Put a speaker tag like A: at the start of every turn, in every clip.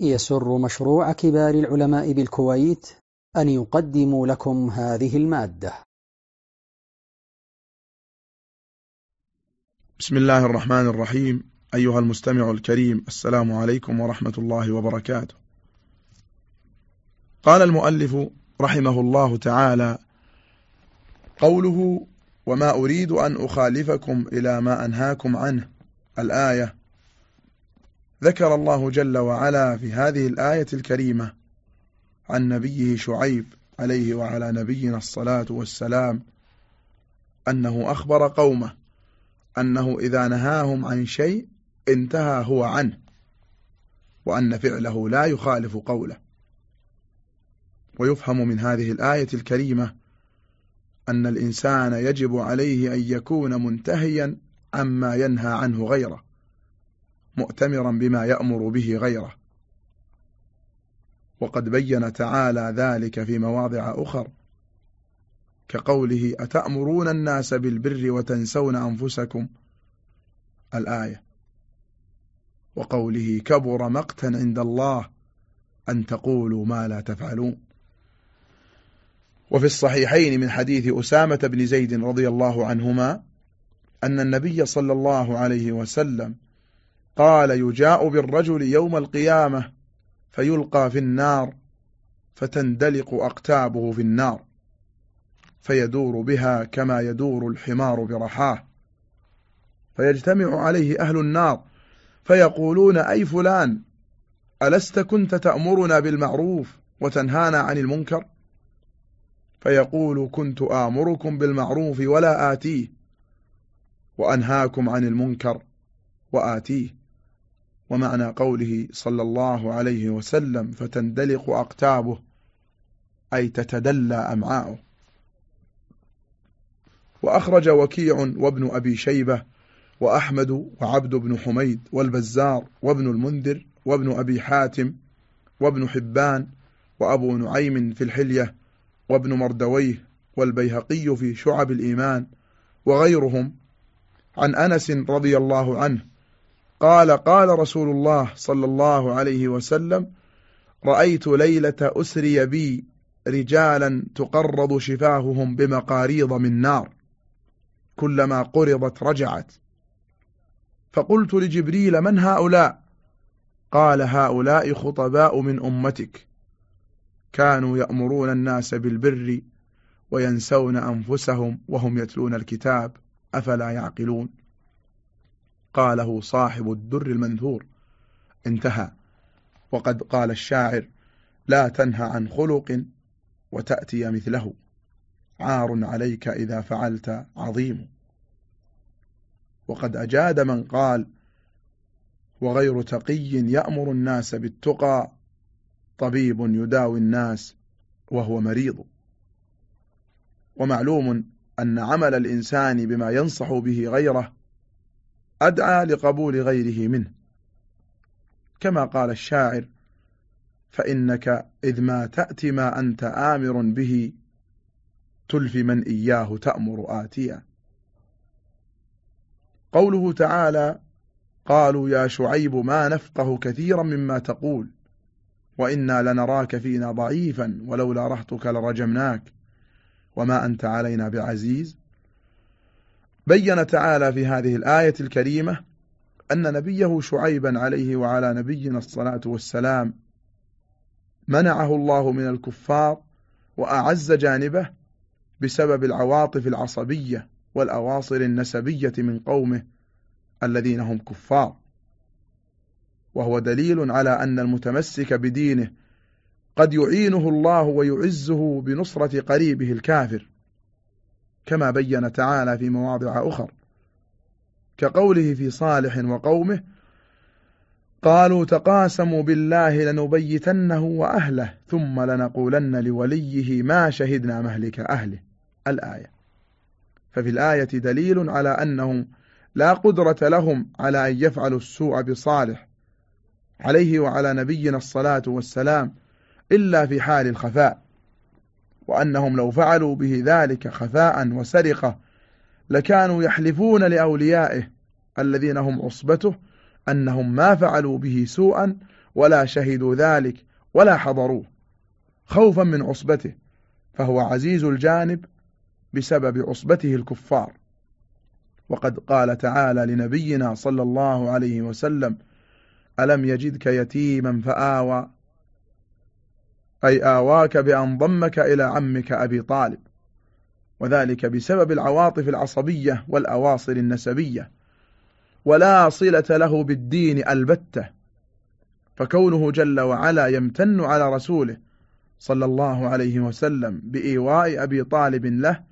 A: يسر مشروع كبار العلماء بالكويت أن يقدم لكم هذه المادة.
B: بسم الله الرحمن الرحيم. أيها المستمع الكريم السلام عليكم ورحمة الله وبركاته. قال المؤلف رحمه الله تعالى قوله وما أريد أن أخالفكم إلى ما أنهاكم عنه الآية ذكر الله جل وعلا في هذه الآية الكريمة عن نبيه شعيب عليه وعلى نبينا الصلاة والسلام أنه أخبر قومه أنه إذا نهاهم عن شيء انتهى هو عنه وأن فعله لا يخالف قوله. ويفهم من هذه الآية الكريمة أن الإنسان يجب عليه أن يكون منتهيا عما ينهى عنه غيره. مؤتمرا بما يأمر به غيره. وقد بين تعالى ذلك في مواضع أخر كقوله أتأمرون الناس بالبر وتنسون أنفسكم؟ الآية. وقوله كبر مقتا عند الله أن تقولوا ما لا تفعلون. وفي الصحيحين من حديث أسامة بن زيد رضي الله عنهما أن النبي صلى الله عليه وسلم قال يجاء بالرجل يوم القيامة فيلقى في النار فتندلق أقتابه في النار فيدور بها كما يدور الحمار برحاه. فيجتمع عليه أهل النار فيقولون أي فلان ألست كنت تأمرنا بالمعروف وتنهانا عن المنكر؟ فيقول كنت آمركم بالمعروف ولا آتيه وأنهاكم عن المنكر وآتيه. ومعنى قوله صلى الله عليه وسلم فتندلق أقتابه أي تتدلى أمعاؤه. وأخرج وكيع وابن أبي شيبة وأحمد وعبد بن حميد والبزار وابن المنذر وابن أبي حاتم وابن حبان وأبو نعيم في الحلية وابن مردويه والبيهقي في شعب الإيمان وغيرهم. عن أنس رضي الله عنه قال قال رسول الله صلى الله عليه وسلم رأيت ليلة أسري بي رجالا تقرض شفاههم بمقاريض من نار كلما قرضت رجعت. فقلت لجبريل من هؤلاء؟ قال هؤلاء خطباء من أمتك. كانوا يأمرون الناس بالبر وينسون أنفسهم وهم يتلون الكتاب أفلا يعقلون؟ قاله صاحب الدر المنثور. انتهى. وقد قال الشاعر لا تنهى عن خلق وتأتي مثله. عار عليك إذا فعلت عظيم. وقد أجاد من قال وغير تقي يأمر الناس بالتقى طبيب يداوي الناس وهو مريض. ومعلوم أن عمل الإنسان بما ينصح به غيره أدعى لقبول غيره منه. كما قال الشاعر فإنك إذ ما تأتي ما أنت آمر به تلفي من إياه تأمر آتيا. قوله تعالى قالوا يا شعيب ما نفقه كثيرا مما تقول وإنا لنراك فينا ضعيفا ولولا رهتك لرجمناك وما أنت علينا بعزيز. بين تعالى في هذه الآية الكريمة أن نبيه شعيبا عليه وعلى نبينا الصلاة والسلام منعه الله من الكفار وأعز جانبه بسبب العواطف العصبية والأواصر النسبية من قومه الذين هم كفار. وهو دليل على أن المتمسك بدينه قد يعينه الله ويعزه بنصرة قريبه الكافر. كما بين تعالى في مواضع أخر كقوله في صالح وقومه قالوا تقاسموا بالله لنبيتنه وأهله ثم لنقولن لوليه ما شهدنا مهلك أهله. الآية. ففي الآية دليل على أنهم لا قدرة لهم على أن يفعلوا السوء بصالح عليه وعلى نبينا الصلاة والسلام إلا في حال الخفاء. وأنهم لو فعلوا به ذلك خفاء وسرقة لكانوا يحلفون لأوليائه الذين هم عصبته أنهم ما فعلوا به سوءا ولا شهدوا ذلك ولا حضروه خوفا من عصبته فهو عزيز الجانب بسبب عصبته الكفار. وقد قال تعالى لنبينا صلى الله عليه وسلم ألم يجدك يتيما فآوى؟ أي آواك بأن ضمك إلى عمك أبي طالب. وذلك بسبب العواطف العصبية والأواصر النسبية. ولا صلة له بالدين البتة. فكونه جل وعلا يمتن على رسوله صلى الله عليه وسلم بإيواء أبي طالب له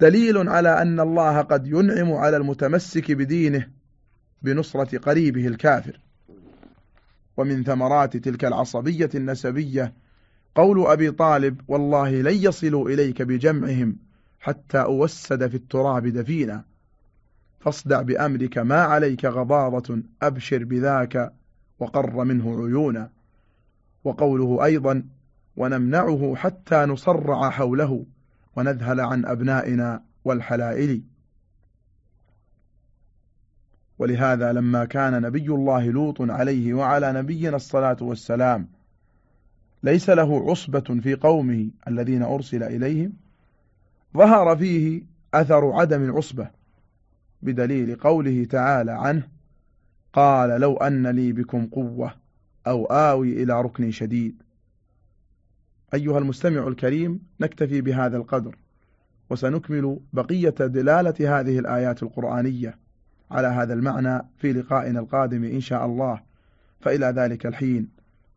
B: دليل على أن الله قد ينعم على المتمسك بدينه بنصرة قريبه الكافر. ومن ثمرات تلك العصبية النسبية قول أبي طالب والله لن يصلوا إليك بجمعهم حتى أوسد في التراب دفينا فاصدع بأمرك ما عليك غضاضة أبشر بذاك وقر منه عيونا وقوله أيضا ونمنعه حتى نصرع حوله ونذهل عن أبنائنا والحلائل. ولهذا لما كان نبي الله لوط عليه وعلى نبينا الصلاة والسلام ليس له عصبة في قومه الذين أرسل إليهم ظهر فيه أثر عدم العصبة بدليل قوله تعالى عنه قال لو أن لي بكم قوة أو آوي إلى ركن شديد. أيها المستمع الكريم نكتفي بهذا القدر وسنكمل بقية دلالة هذه الآيات القرآنية على هذا المعنى في لقائنا القادم إن شاء الله. فإلى ذلك الحين.